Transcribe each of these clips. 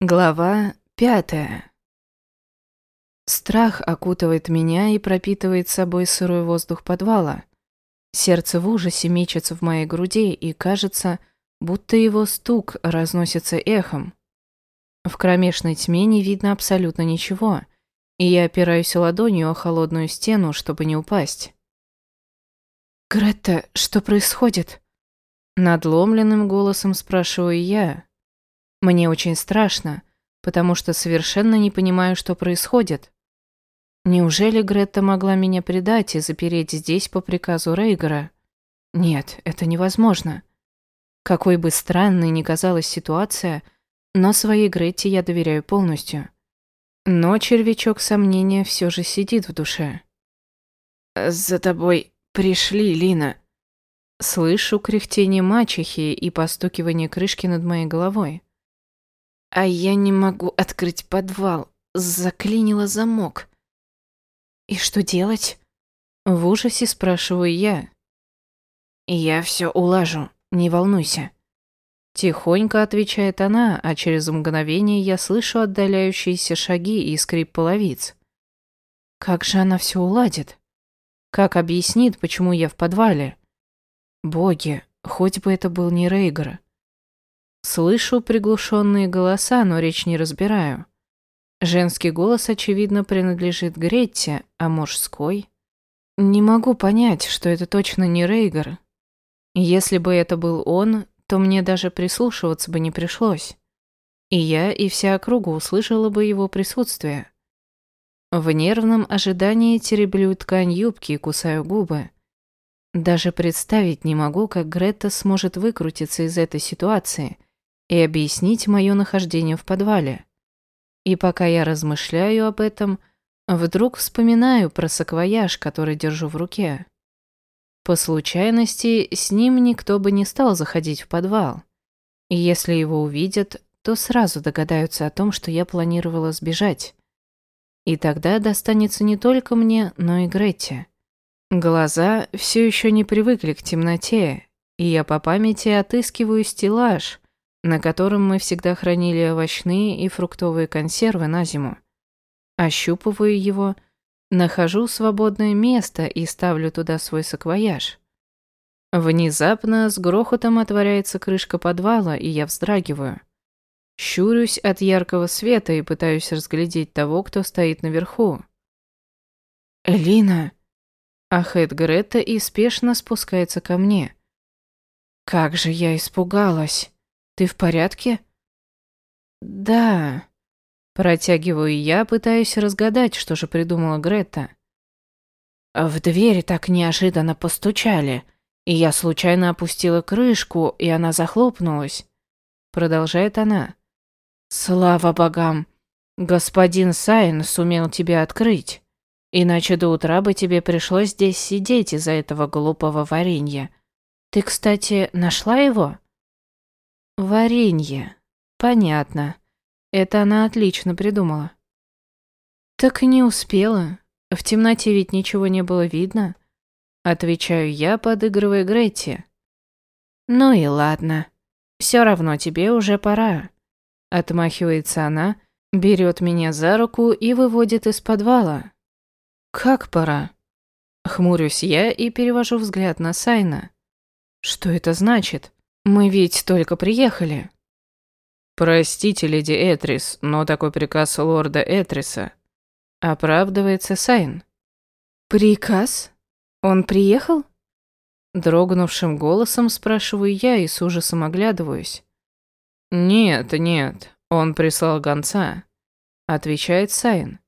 Глава пятая. Страх окутывает меня и пропитывает собой сырой воздух подвала. Сердце в ужасе мечется в моей груди, и кажется, будто его стук разносится эхом. В кромешной тьме не видно абсолютно ничего, и я опираюсь ладонью о холодную стену, чтобы не упасть. «Гретта, что происходит?» Надломленным голосом спрашиваю я, мне очень страшно, потому что совершенно не понимаю, что происходит. Неужели Гретта могла меня предать и запереть здесь по приказу Рейгера? Нет, это невозможно. Какой бы странной ни казалась ситуация, но своей Гретте я доверяю полностью. Но червячок сомнения все же сидит в душе. «За тобой пришли, Лина». Слышу кряхтение мачехи и постукивание крышки над моей головой. А я не могу открыть подвал. Заклинило замок. И что делать? В ужасе спрашиваю я. Я все улажу, не волнуйся. Тихонько отвечает она, а через мгновение я слышу отдаляющиеся шаги и скрип половиц. Как же она все уладит? Как объяснит, почему я в подвале? Боги, хоть бы это был не Рейгар. Слышу приглушенные голоса, но речь не разбираю. Женский голос, очевидно, принадлежит Гретте, а мужской... Не могу понять, что это точно не Рейгар. Если бы это был он, то мне даже прислушиваться бы не пришлось. И я, и вся округа услышала бы его присутствие. В нервном ожидании тереблю ткань юбки и кусаю губы. Даже представить не могу, как Гретта сможет выкрутиться из этой ситуации – и объяснить мое нахождение в подвале. И пока я размышляю об этом, вдруг вспоминаю про саквояж, который держу в руке. По случайности, с ним никто бы не стал заходить в подвал. И если его увидят, то сразу догадаются о том, что я планировала сбежать. И тогда достанется не только мне, но и Гретте. Глаза все еще не привыкли к темноте, и я по памяти отыскиваю стеллаж, на котором мы всегда хранили овощные и фруктовые консервы на зиму. Ощупываю его, нахожу свободное место и ставлю туда свой саквояж. Внезапно с грохотом отворяется крышка подвала, и я вздрагиваю. Щурюсь от яркого света и пытаюсь разглядеть того, кто стоит наверху. «Элина!» Ахет Грета и спешно спускается ко мне. «Как же я испугалась!» Ты в порядке? Да. Протягиваю я, пытаюсь разгадать, что же придумала Грета. В дверь так неожиданно постучали, и я случайно опустила крышку, и она захлопнулась. Продолжает она. Слава богам! Господин Сайн сумел тебя открыть. Иначе до утра бы тебе пришлось здесь сидеть из-за этого глупого варенья. Ты, кстати, нашла его? Варенье. Понятно. Это она отлично придумала. Так и не успела. В темноте ведь ничего не было видно. Отвечаю я, подыгрывая Гретти. Ну и ладно. Все равно тебе уже пора. Отмахивается она, берет меня за руку и выводит из подвала. Как пора? Хмурюсь я и перевожу взгляд на Сайна. Что это значит? Мы ведь только приехали. Простите, леди Этрис, но такой приказ лорда Этриса. Оправдывается Сайн. Приказ? Он приехал? Дрогнувшим голосом спрашиваю я и с ужасом оглядываюсь. «Нет, нет, он прислал гонца», — отвечает Сайн.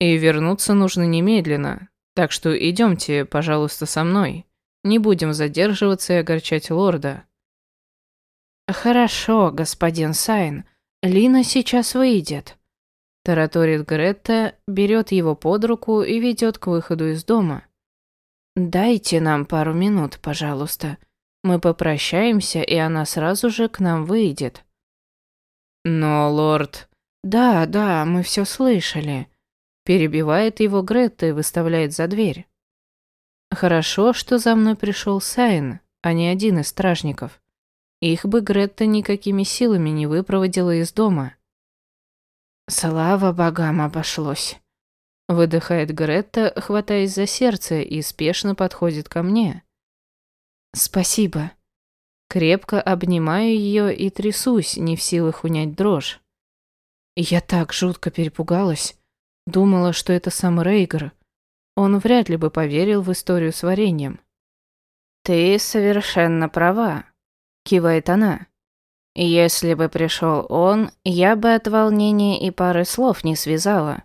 «И вернуться нужно немедленно, так что идемте, пожалуйста, со мной. Не будем задерживаться и огорчать лорда». «Хорошо, господин Сайн. Лина сейчас выйдет». Тараторит Гретта, берет его под руку и ведет к выходу из дома. «Дайте нам пару минут, пожалуйста. Мы попрощаемся, и она сразу же к нам выйдет». «Но, лорд...» «Да, да, мы все слышали». Перебивает его Гретта и выставляет за дверь. «Хорошо, что за мной пришел Сайн, а не один из стражников. Их бы Гретта никакими силами не выпроводила из дома. Слава богам обошлось. Выдыхает Гретта, хватаясь за сердце и спешно подходит ко мне. Спасибо. Крепко обнимаю ее и трясусь, не в силах унять дрожь. Я так жутко перепугалась. Думала, что это сам Рейгар. Он вряд ли бы поверил в историю с вареньем. «Ты совершенно права», — кивает она. «Если бы пришел он, я бы от волнения и пары слов не связала.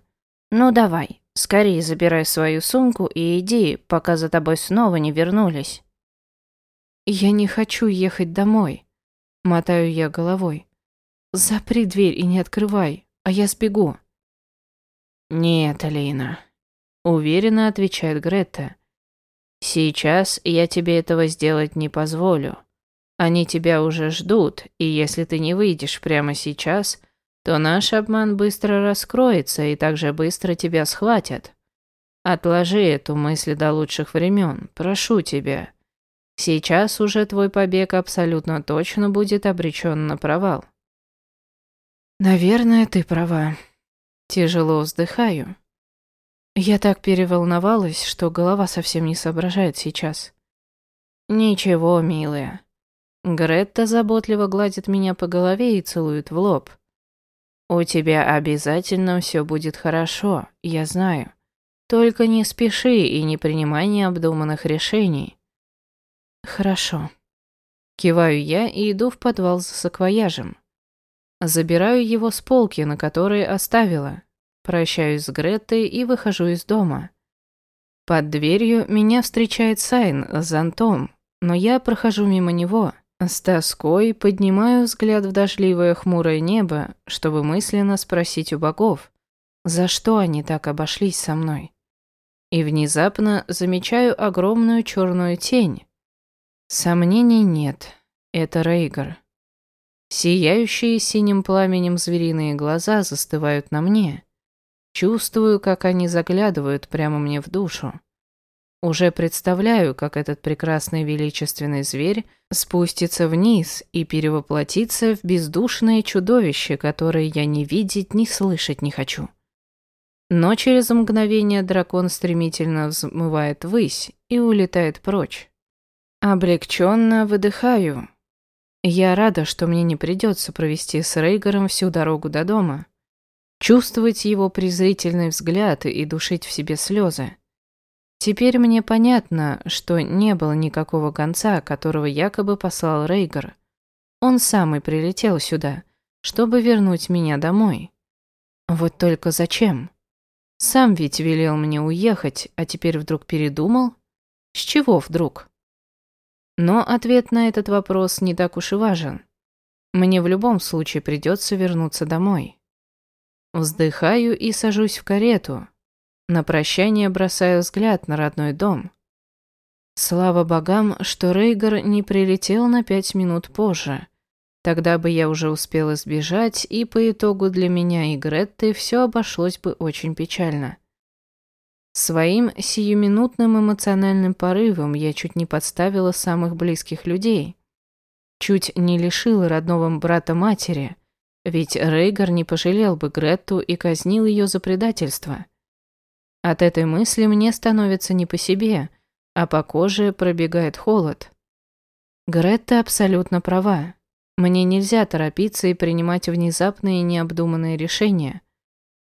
Ну давай, скорее забирай свою сумку и иди, пока за тобой снова не вернулись». «Я не хочу ехать домой», — мотаю я головой. «Запри дверь и не открывай, а я сбегу». «Нет, Алина», — уверенно отвечает Грета. «Сейчас я тебе этого сделать не позволю. Они тебя уже ждут, и если ты не выйдешь прямо сейчас, то наш обман быстро раскроется и также быстро тебя схватят. Отложи эту мысль до лучших времен, прошу тебя». Сейчас уже твой побег абсолютно точно будет обречен на провал. Наверное, ты права. Тяжело вздыхаю. Я так переволновалась, что голова совсем не соображает сейчас. Ничего, милая. Гретта заботливо гладит меня по голове и целует в лоб. У тебя обязательно все будет хорошо, я знаю. Только не спеши и не принимай необдуманных решений. Хорошо. Киваю я и иду в подвал за саквояжем. Забираю его с полки, на которой оставила. Прощаюсь с Греттой и выхожу из дома. Под дверью меня встречает Сайн с зонтом, но я прохожу мимо него. С тоской поднимаю взгляд в дождливое хмурое небо, чтобы мысленно спросить у богов, за что они так обошлись со мной. И внезапно замечаю огромную черную тень, Сомнений нет. Это Рейгар. Сияющие синим пламенем звериные глаза застывают на мне. Чувствую, как они заглядывают прямо мне в душу. Уже представляю, как этот прекрасный величественный зверь спустится вниз и перевоплотится в бездушное чудовище, которое я ни видеть, ни слышать не хочу. Но через мгновение дракон стремительно взмывает ввысь и улетает прочь. Облегченно выдыхаю. Я рада, что мне не придется провести с Рейгором всю дорогу до дома. Чувствовать его презрительный взгляд и душить в себе слезы. Теперь мне понятно, что не было никакого конца, которого якобы послал Рейгор. Он сам и прилетел сюда, чтобы вернуть меня домой. Вот только зачем? Сам ведь велел мне уехать, а теперь вдруг передумал? С чего вдруг? Но ответ на этот вопрос не так уж и важен. Мне в любом случае придется вернуться домой. Вздыхаю и сажусь в карету. На прощание бросаю взгляд на родной дом. Слава богам, что Рейгар не прилетел на пять минут позже. Тогда бы я уже успела сбежать, и по итогу для меня и Гретты все обошлось бы очень печально. Своим сиюминутным эмоциональным порывом я чуть не подставила самых близких людей. Чуть не лишила родного брата матери, ведь Рейгар не пожалел бы Гретту и казнил ее за предательство. От этой мысли мне становится не по себе, а по коже пробегает холод. Гретта абсолютно права. Мне нельзя торопиться и принимать внезапные необдуманные решения.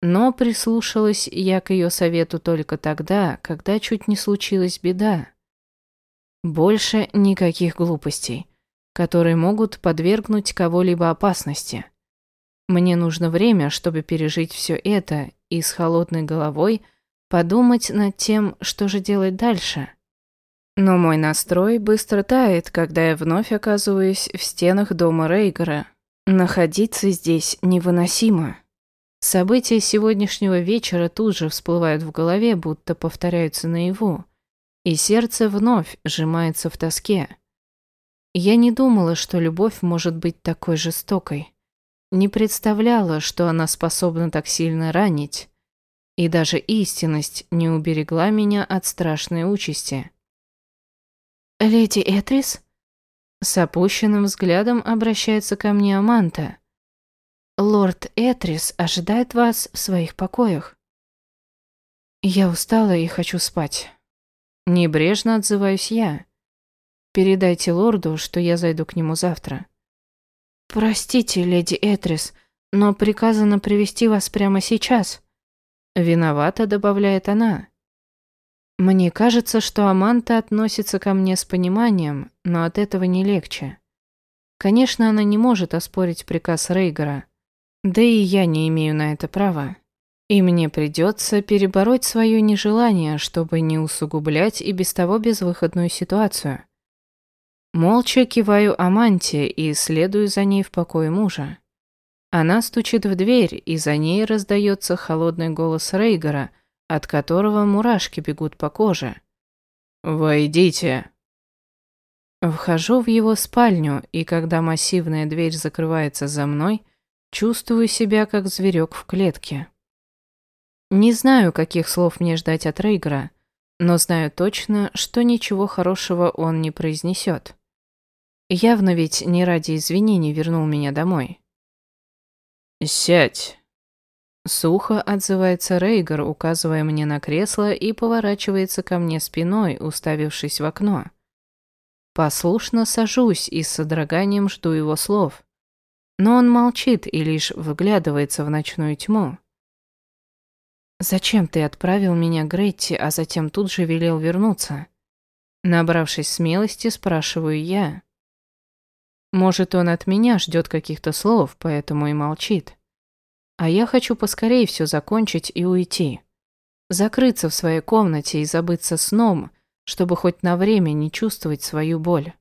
Но прислушалась я к ее совету только тогда, когда чуть не случилась беда. Больше никаких глупостей, которые могут подвергнуть кого-либо опасности. Мне нужно время, чтобы пережить все это и с холодной головой подумать над тем, что же делать дальше. Но мой настрой быстро тает, когда я вновь оказываюсь в стенах дома Рейгера. Находиться здесь невыносимо. События сегодняшнего вечера тут же всплывают в голове, будто повторяются наяву, и сердце вновь сжимается в тоске. Я не думала, что любовь может быть такой жестокой. Не представляла, что она способна так сильно ранить. И даже истинность не уберегла меня от страшной участи. «Леди Этрис?» С опущенным взглядом обращается ко мне Аманта. лорд Этрис ожидает вас в своих покоях. Я устала и хочу спать. Небрежно отзываюсь я. Передайте лорду, что я зайду к нему завтра. Простите, леди Этрис, но приказано привести вас прямо сейчас. Виновата, добавляет она. Мне кажется, что Аманта относится ко мне с пониманием, но от этого не легче. Конечно, она не может оспорить приказ Рейгора, да и я не имею на это права. И мне придется перебороть свое нежелание, чтобы не усугублять и без того безвыходную ситуацию. Молча киваю Аманте и следую за ней в покое мужа. Она стучит в дверь, и за ней раздается холодный голос Рейгора, от которого мурашки бегут по коже. «Войдите!» Вхожу в его спальню, и когда массивная дверь закрывается за мной, чувствую себя как зверек в клетке. Не знаю, каких слов мне ждать от Рейгора, но знаю точно, что ничего хорошего он не произнесет. Явно ведь не ради извинений вернул меня домой. «Сядь!» Сухо отзывается Рейгар, указывая мне на кресло и поворачивается ко мне спиной, уставившись в окно. Послушно сажусь и с содроганием жду его слов. Но он молчит и лишь выглядывается в ночную тьму. «Зачем ты отправил меня к Гретти, а затем тут же велел вернуться?» Набравшись смелости, спрашиваю я. Может, он от меня ждет каких-то слов, поэтому и молчит. А я хочу поскорее все закончить и уйти. Закрыться в своей комнате и забыться сном, чтобы хоть на время не чувствовать свою боль.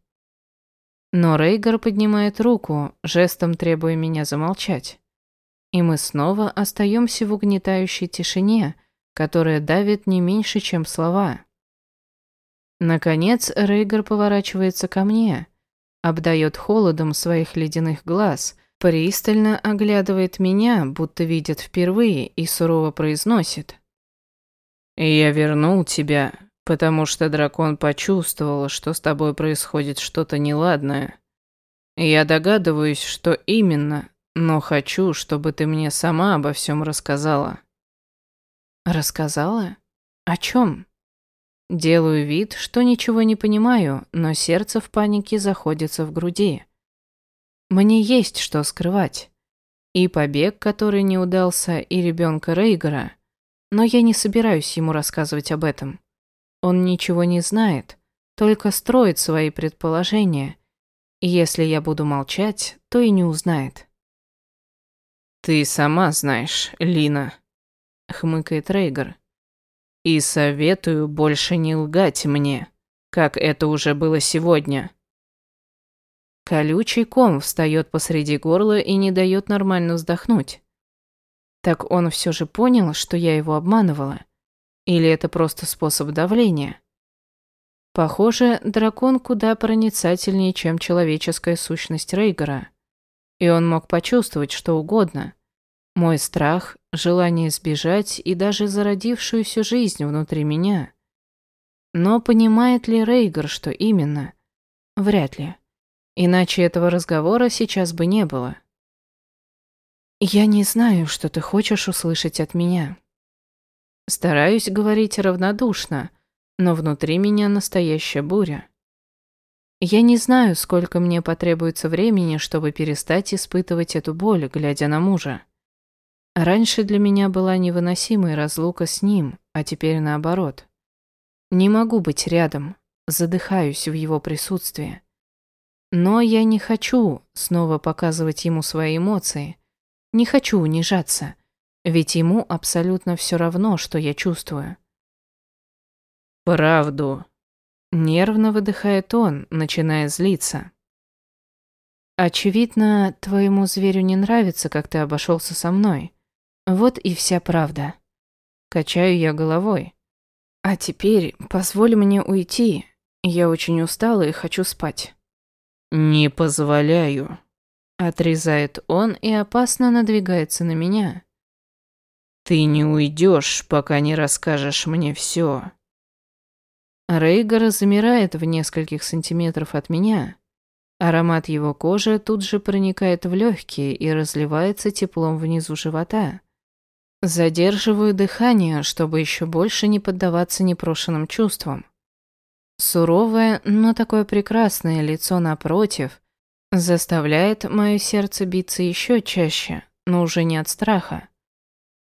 Но Рейгар поднимает руку, жестом требуя меня замолчать. И мы снова остаемся в угнетающей тишине, которая давит не меньше, чем слова. Наконец Рейгар поворачивается ко мне, обдает холодом своих ледяных глаз, пристально оглядывает меня, будто видит впервые, и сурово произносит. «Я вернул тебя, потому что дракон почувствовал, что с тобой происходит что-то неладное. Я догадываюсь, что именно, но хочу, чтобы ты мне сама обо всем рассказала». «Рассказала? О чем?» Делаю вид, что ничего не понимаю, но сердце в панике заходится в груди. Мне есть что скрывать. И побег, который не удался, и ребенка Рейгора. Но я не собираюсь ему рассказывать об этом. Он ничего не знает, только строит свои предположения. И если я буду молчать, то и не узнает. «Ты сама знаешь, Лина», — хмыкает Рейгар. «И советую больше не лгать мне, как это уже было сегодня». Колючий ком встает посреди горла и не дает нормально вздохнуть. Так он все же понял, что я его обманывала. Или это просто способ давления? Похоже, дракон куда проницательнее, чем человеческая сущность Рейгора. И он мог почувствовать что угодно. Мой страх, желание сбежать и даже зародившуюся жизнь внутри меня. Но понимает ли Рейгор, что именно? Вряд ли. Иначе этого разговора сейчас бы не было. «Я не знаю, что ты хочешь услышать от меня», Стараюсь говорить равнодушно, но внутри меня настоящая буря. Я не знаю, сколько мне потребуется времени, чтобы перестать испытывать эту боль, глядя на мужа. Раньше для меня была невыносимой разлука с ним, а теперь наоборот. Не могу быть рядом, задыхаюсь в его присутствии. Но я не хочу снова показывать ему свои эмоции, не хочу унижаться, ведь ему абсолютно все равно, что я чувствую. «Правду», — нервно выдыхает он, начиная злиться. «Очевидно, твоему зверю не нравится, как ты обошелся со мной. Вот и вся правда». Качаю я головой. «А теперь позволь мне уйти. Я очень устала и хочу спать». «Не позволяю», — отрезает он и опасно надвигается на меня. Ты не уйдешь, пока не расскажешь мне все. Рейгар замирает в нескольких сантиметров от меня. Аромат его кожи тут же проникает в легкие и разливается теплом внизу живота. Задерживаю дыхание, чтобы еще больше не поддаваться непрошенным чувствам. Суровое, но такое прекрасное лицо напротив заставляет мое сердце биться еще чаще, но уже не от страха.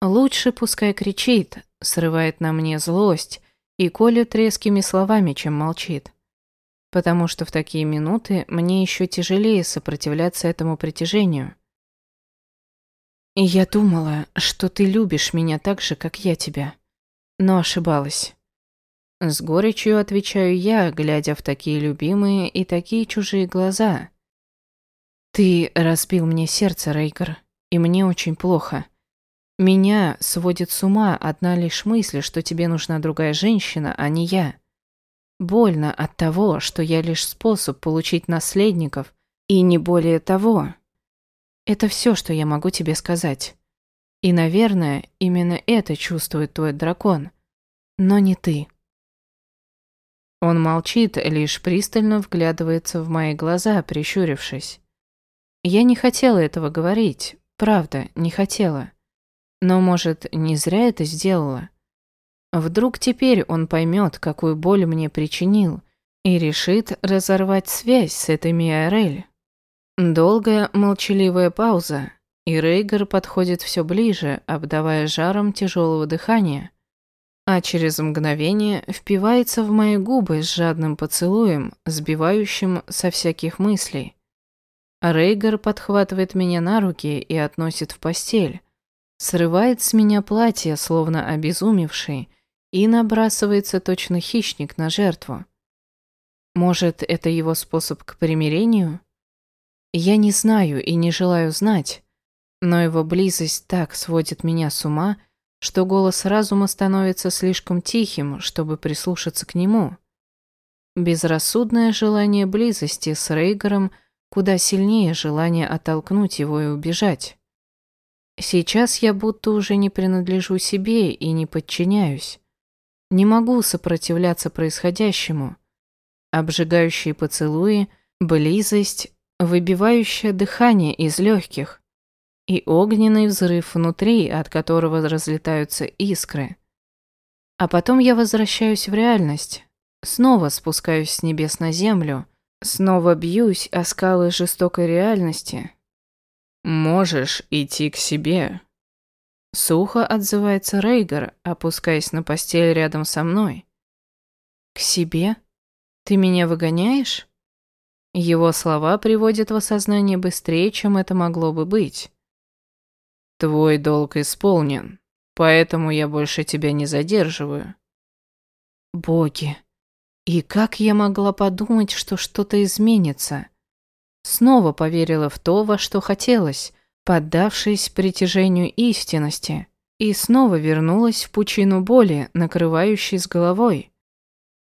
Лучше пускай кричит, срывает на мне злость и колет резкими словами, чем молчит. Потому что в такие минуты мне еще тяжелее сопротивляться этому притяжению. Я думала, что ты любишь меня так же, как я тебя. Но ошибалась. С горечью отвечаю я, глядя в такие любимые и такие чужие глаза. Ты разбил мне сердце, Рейгар, и мне очень плохо. Меня сводит с ума одна лишь мысль, что тебе нужна другая женщина, а не я. Больно от того, что я лишь способ получить наследников, и не более того. Это все, что я могу тебе сказать. И, наверное, именно это чувствует твой дракон, но не ты. Он молчит, лишь пристально вглядывается в мои глаза, прищурившись. Я не хотела этого говорить, правда, не хотела. Но, может, не зря это сделала? Вдруг теперь он поймет, какую боль мне причинил, и решит разорвать связь с этой Миорель. Долгая молчаливая пауза, и Рейгар подходит все ближе, обдавая жаром тяжелого дыхания, а через мгновение впивается в мои губы с жадным поцелуем, сбивающим со всяких мыслей. Рейгар подхватывает меня на руки и относит в постель, Срывает с меня платье, словно обезумевший, и набрасывается точно хищник на жертву. Может, это его способ к примирению? Я не знаю и не желаю знать, но его близость так сводит меня с ума, что голос разума становится слишком тихим, чтобы прислушаться к нему. Безрассудное желание близости с Рейгером куда сильнее желания оттолкнуть его и убежать. Сейчас я будто уже не принадлежу себе и не подчиняюсь. Не могу сопротивляться происходящему. Обжигающие поцелуи, близость, выбивающее дыхание из легких и огненный взрыв внутри, от которого разлетаются искры. А потом я возвращаюсь в реальность, снова спускаюсь с небес на землю, снова бьюсь о скалы жестокой реальности, «Можешь идти к себе». Сухо отзывается Рейгар, опускаясь на постель рядом со мной. «К себе? Ты меня выгоняешь?» Его слова приводят в осознание быстрее, чем это могло бы быть. «Твой долг исполнен, поэтому я больше тебя не задерживаю». «Боги, и как я могла подумать, что что-то изменится?» Снова поверила в то, во что хотелось, поддавшись притяжению истинности, и снова вернулась в пучину боли, накрывающей с головой.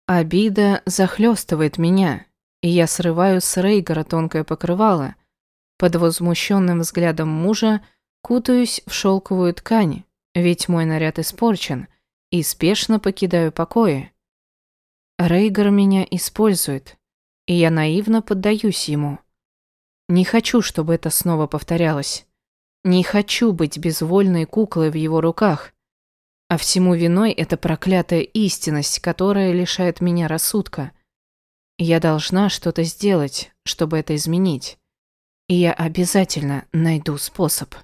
Обида захлестывает меня, и я срываю с Рейгара тонкое покрывало. Под возмущенным взглядом мужа кутаюсь в шелковую ткань, ведь мой наряд испорчен, и спешно покидаю покои. Рейгар меня использует, и я наивно поддаюсь ему. Не хочу, чтобы это снова повторялось. Не хочу быть безвольной куклой в его руках. А всему виной эта проклятая истинность, которая лишает меня рассудка. Я должна что-то сделать, чтобы это изменить. И я обязательно найду способ.